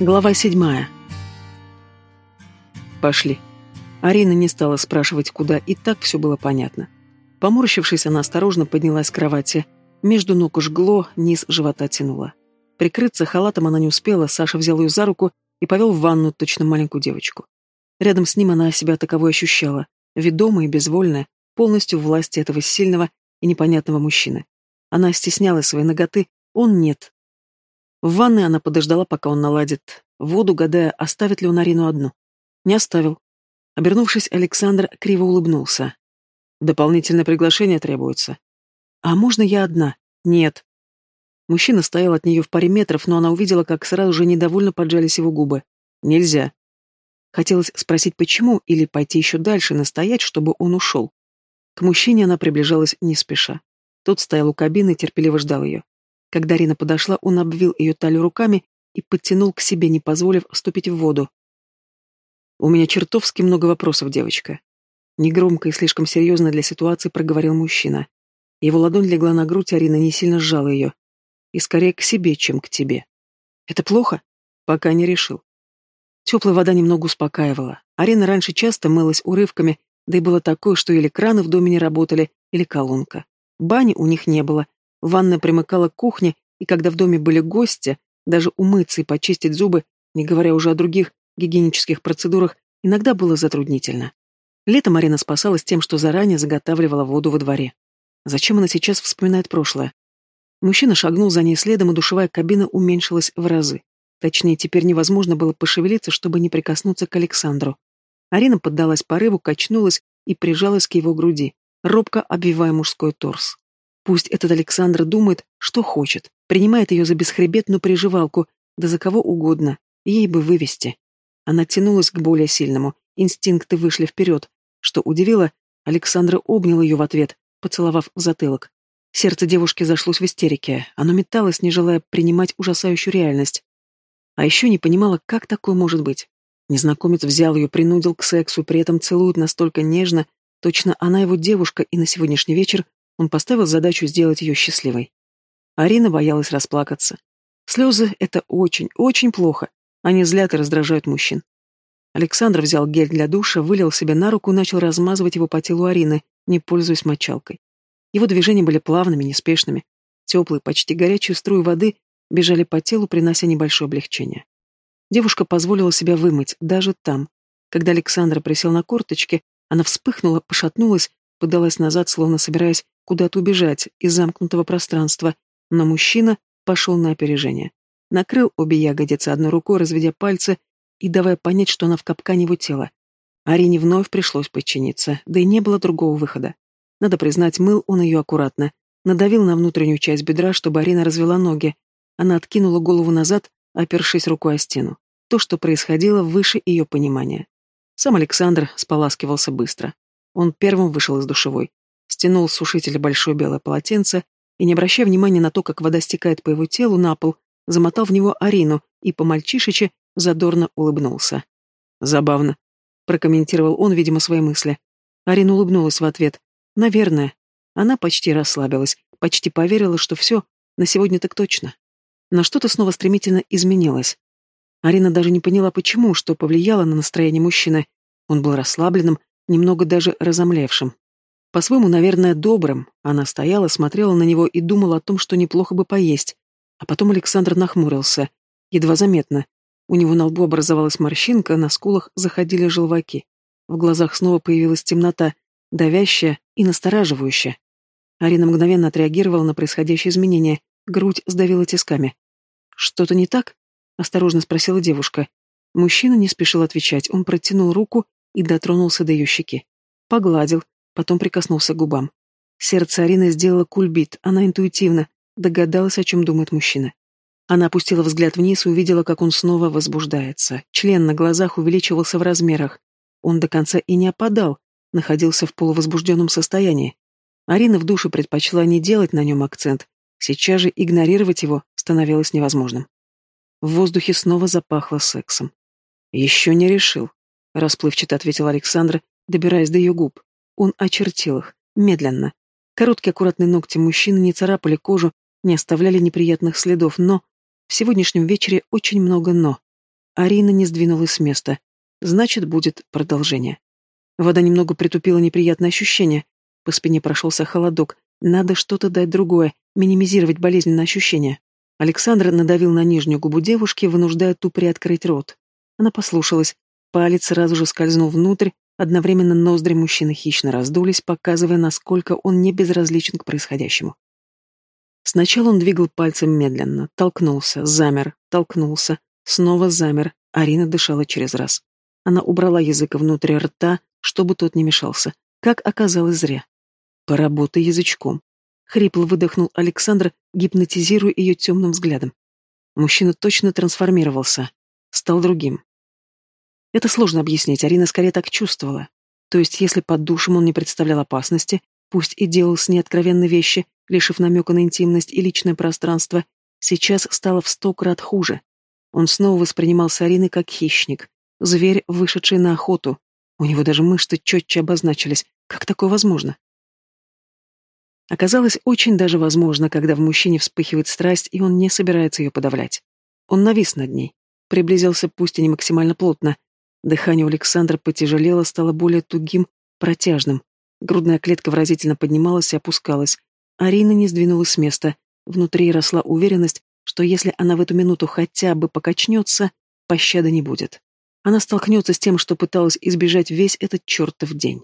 Глава седьмая. Пошли. Арина не стала спрашивать, куда, и так все было понятно. Поморщившись, она осторожно поднялась с кровати. Между ног жгло, низ живота тянуло. Прикрыться халатом она не успела, Саша взял ее за руку и повел в ванну точно маленькую девочку. Рядом с ним она себя таковой ощущала, ведомая и безвольная, полностью в власти этого сильного и непонятного мужчины. Она стеснялась своей ноготы, он нет, в ванной она подождала, пока он наладит воду, гадая, оставит ли он Арину одну. Не оставил. Обернувшись, Александр криво улыбнулся. Дополнительное приглашение требуется. А можно я одна? Нет. Мужчина стоял от нее в паре метров, но она увидела, как сразу же недовольно поджались его губы. Нельзя. Хотелось спросить, почему, или пойти еще дальше, настоять, чтобы он ушел. К мужчине она приближалась не спеша. Тот стоял у кабины и терпеливо ждал ее. Когда Рина подошла, он обвил ее талию руками и подтянул к себе, не позволив вступить в воду. «У меня чертовски много вопросов, девочка». Негромко и слишком серьезно для ситуации проговорил мужчина. Его ладонь легла на грудь, Арина не сильно сжала ее. И скорее к себе, чем к тебе. «Это плохо?» «Пока не решил». Теплая вода немного успокаивала. Арина раньше часто мылась урывками, да и было такое, что или краны в доме не работали, или колонка. Бани у них не было, Ванная примыкала к кухне, и когда в доме были гости, даже умыться и почистить зубы, не говоря уже о других гигиенических процедурах, иногда было затруднительно. Летом Марина спасалась тем, что заранее заготавливала воду во дворе. Зачем она сейчас вспоминает прошлое? Мужчина шагнул за ней следом, и душевая кабина уменьшилась в разы. Точнее, теперь невозможно было пошевелиться, чтобы не прикоснуться к Александру. Арина поддалась порыву, качнулась и прижалась к его груди, робко обвивая мужской торс. Пусть этот Александр думает, что хочет, принимает ее за бесхребетную приживалку, да за кого угодно, ей бы вывести. Она тянулась к более сильному, инстинкты вышли вперед. Что удивило, Александр обнял ее в ответ, поцеловав в затылок. Сердце девушки зашлось в истерике, оно металось, не желая принимать ужасающую реальность. А еще не понимала, как такое может быть. Незнакомец взял ее, принудил к сексу, при этом целует настолько нежно, точно она его девушка, и на сегодняшний вечер он поставил задачу сделать ее счастливой. Арина боялась расплакаться. Слезы — это очень, очень плохо. Они злят и раздражают мужчин. Александр взял гель для душа, вылил себе на руку и начал размазывать его по телу Арины, не пользуясь мочалкой. Его движения были плавными, неспешными. Теплые, почти горячие струи воды бежали по телу, принося небольшое облегчение. Девушка позволила себя вымыть, даже там. Когда Александр присел на корточки, она вспыхнула, пошатнулась, подалась назад, словно собираясь куда-то убежать из замкнутого пространства, но мужчина пошел на опережение. Накрыл обе ягодицы одной рукой, разведя пальцы и давая понять, что она в капкане его тела. Арине вновь пришлось подчиниться, да и не было другого выхода. Надо признать, мыл он ее аккуратно. Надавил на внутреннюю часть бедра, чтобы Арина развела ноги. Она откинула голову назад, опершись рукой о стену. То, что происходило, выше ее понимания. Сам Александр споласкивался быстро. Он первым вышел из душевой стянул с сушителя большое белое полотенце и, не обращая внимания на то, как вода стекает по его телу на пол, замотал в него Арину и по-мальчишечи задорно улыбнулся. «Забавно», — прокомментировал он, видимо, свои мысли. Арина улыбнулась в ответ. «Наверное». Она почти расслабилась, почти поверила, что все, на сегодня так точно. Но что-то снова стремительно изменилось. Арина даже не поняла, почему, что повлияло на настроение мужчины. Он был расслабленным, немного даже разомлевшим. По-своему, наверное, добрым. Она стояла, смотрела на него и думала о том, что неплохо бы поесть. А потом Александр нахмурился. Едва заметно. У него на лбу образовалась морщинка, на скулах заходили желваки. В глазах снова появилась темнота, давящая и настораживающая. Арина мгновенно отреагировала на происходящее изменение. Грудь сдавила тисками. «Что-то не так?» — осторожно спросила девушка. Мужчина не спешил отвечать. Он протянул руку и дотронулся до ее щеки. Погладил, потом прикоснулся к губам. Сердце Арины сделало кульбит, она интуитивно догадалась, о чем думает мужчина. Она опустила взгляд вниз и увидела, как он снова возбуждается. Член на глазах увеличивался в размерах. Он до конца и не опадал, находился в полувозбужденном состоянии. Арина в душе предпочла не делать на нем акцент. Сейчас же игнорировать его становилось невозможным. В воздухе снова запахло сексом. «Еще не решил», — расплывчато ответил Александр, добираясь до ее губ. Он очертил их, медленно. Короткие аккуратные ногти мужчины не царапали кожу, не оставляли неприятных следов, но... В сегодняшнем вечере очень много «но». Арина не сдвинулась с места. Значит, будет продолжение. Вода немного притупила неприятное ощущение. По спине прошелся холодок. Надо что-то дать другое, минимизировать болезненное ощущение. Александр надавил на нижнюю губу девушки, вынуждая ту приоткрыть рот. Она послушалась. Палец сразу же скользнул внутрь, одновременно ноздри мужчины хищно раздулись, показывая, насколько он не безразличен к происходящему. Сначала он двигал пальцем медленно, толкнулся, замер, толкнулся, снова замер, Арина дышала через раз. Она убрала язык внутрь рта, чтобы тот не мешался. Как оказалось, зря. «Поработай язычком», — хрипло выдохнул Александр, гипнотизируя ее темным взглядом. Мужчина точно трансформировался, стал другим. Это сложно объяснить, Арина скорее так чувствовала. То есть, если под душем он не представлял опасности, пусть и делал с ней откровенные вещи, лишив намека на интимность и личное пространство, сейчас стало в сто крат хуже. Он снова воспринимался Ариной как хищник, зверь, вышедший на охоту. У него даже мышцы четче обозначились. Как такое возможно? Оказалось, очень даже возможно, когда в мужчине вспыхивает страсть, и он не собирается ее подавлять. Он навис над ней, приблизился пусть и не максимально плотно. Дыхание у Александра потяжелело, стало более тугим, протяжным. Грудная клетка выразительно поднималась и опускалась. Арина не сдвинулась с места. Внутри росла уверенность, что если она в эту минуту хотя бы покачнется, пощады не будет. Она столкнется с тем, что пыталась избежать весь этот чертов день.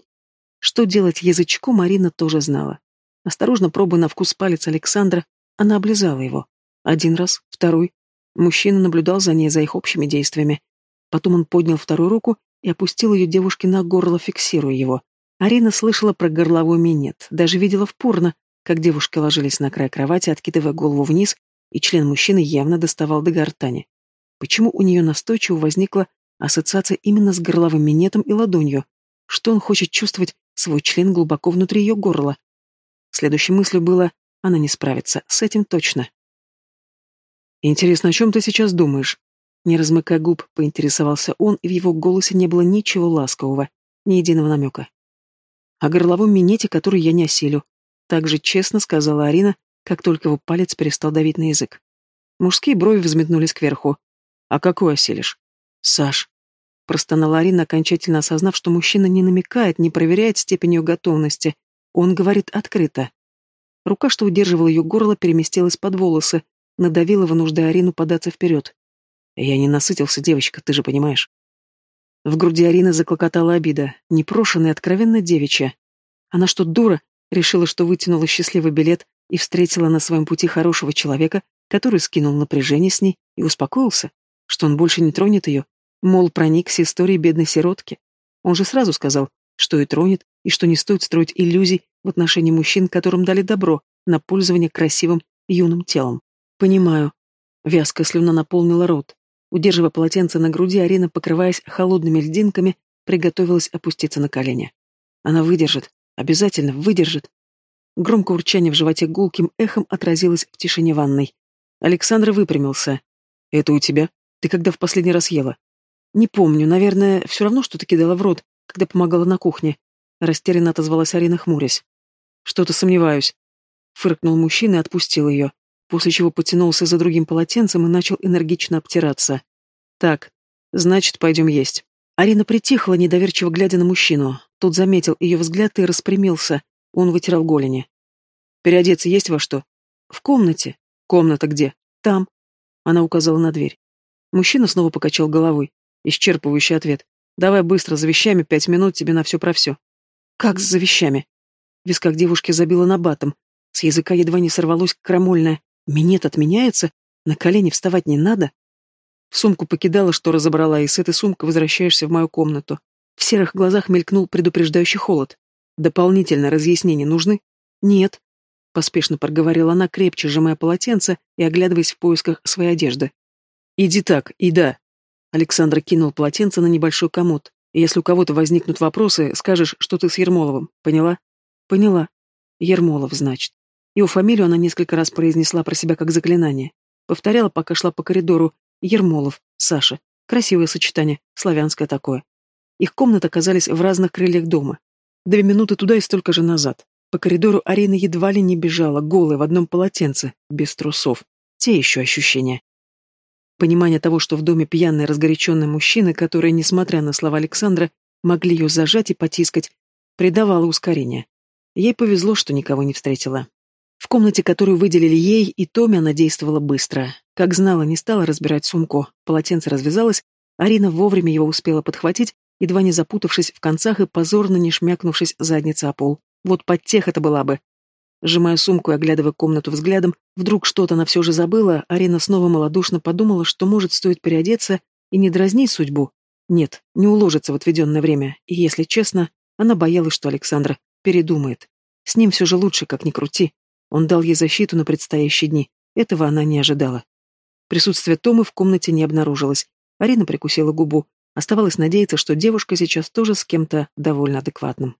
Что делать язычком, Марина тоже знала. Осторожно пробуя на вкус палец Александра, она облизала его. Один раз, второй. Мужчина наблюдал за ней, за их общими действиями. Потом он поднял вторую руку и опустил ее девушке на горло, фиксируя его. Арина слышала про горловой минет, даже видела в порно, как девушки ложились на край кровати, откидывая голову вниз, и член мужчины явно доставал до гортани. Почему у нее настойчиво возникла ассоциация именно с горловым минетом и ладонью? Что он хочет чувствовать свой член глубоко внутри ее горла? Следующей мыслью было, она не справится, с этим точно. «Интересно, о чем ты сейчас думаешь?» Не размыкая губ, поинтересовался он, и в его голосе не было ничего ласкового, ни единого намека. «О горловом минете, который я не осилю», — так же честно сказала Арина, как только его палец перестал давить на язык. Мужские брови взметнулись кверху. «А какой осилишь?» «Саш», — простонала Арина, окончательно осознав, что мужчина не намекает, не проверяет степень ее готовности, он говорит открыто. Рука, что удерживала ее горло, переместилась под волосы, надавила, вынуждая Арину податься вперед. «Я не насытился, девочка, ты же понимаешь». В груди Арины заклокотала обида, непрошенная, откровенно девичья. Она что, дура, решила, что вытянула счастливый билет и встретила на своем пути хорошего человека, который скинул напряжение с ней и успокоился, что он больше не тронет ее, мол, проникся историей бедной сиротки. Он же сразу сказал, что и тронет, и что не стоит строить иллюзий в отношении мужчин, которым дали добро на пользование красивым юным телом. Понимаю. Вязкая слюна наполнила рот. Удерживая полотенце на груди, Арина, покрываясь холодными льдинками, приготовилась опуститься на колени. Она выдержит, обязательно выдержит. Громкое урчание в животе гулким эхом отразилось в тишине ванной. Александр выпрямился. «Это у тебя? Ты когда в последний раз ела?» «Не помню, наверное, все равно что-то кидала в рот, когда помогала на кухне. Растерянно отозвалась Арина, хмурясь. Что-то сомневаюсь. Фыркнул мужчина и отпустил ее, после чего потянулся за другим полотенцем и начал энергично обтираться. Так, значит, пойдем есть. Арина притихла, недоверчиво глядя на мужчину. Тот заметил ее взгляд и распрямился. Он вытирал голени. «Переодеться есть во что?» «В комнате». «Комната где?» «Там». Она указала на дверь. Мужчина снова покачал головой. Исчерпывающий ответ. «Давай быстро, за вещами, пять минут тебе на все про все». Как за вещами? В висках девушки забила набатом. С языка едва не сорвалось крамольное. Минет отменяется? На колени вставать не надо? В сумку покидала, что разобрала, и с этой сумкой возвращаешься в мою комнату. В серых глазах мелькнул предупреждающий холод. Дополнительно разъяснения нужны? Нет. Поспешно проговорила она, крепче сжимая полотенце и оглядываясь в поисках своей одежды. «Иди так, и да». Александр кинул полотенце на небольшой комод. Если у кого-то возникнут вопросы, скажешь, что ты с Ермоловым. Поняла? Поняла. Ермолов, значит. Его фамилию она несколько раз произнесла про себя как заклинание. Повторяла, пока шла по коридору. Ермолов, Саша. Красивое сочетание, славянское такое. Их комнаты оказались в разных крыльях дома. Две минуты туда и столько же назад. По коридору Арина едва ли не бежала, голая, в одном полотенце, без трусов. Те еще ощущения. Понимание того, что в доме пьяные разгоряченные мужчины, которые, несмотря на слова Александра, могли ее зажать и потискать, придавало ускорение. Ей повезло, что никого не встретила. В комнате, которую выделили ей, и Томе она действовала быстро. Как знала, не стала разбирать сумку. Полотенце развязалось, Арина вовремя его успела подхватить, едва не запутавшись в концах и позорно не шмякнувшись задницей о пол. Вот подтех это была бы. Сжимая сумку и оглядывая комнату взглядом, вдруг что-то она все же забыла, Арина снова малодушно подумала, что может стоит переодеться и не дразнить судьбу. Нет, не уложится в отведенное время, и, если честно, она боялась, что Александр передумает. С ним все же лучше, как ни крути. Он дал ей защиту на предстоящие дни. Этого она не ожидала. Присутствие Томы в комнате не обнаружилось. Арина прикусила губу. Оставалось надеяться, что девушка сейчас тоже с кем-то довольно адекватным.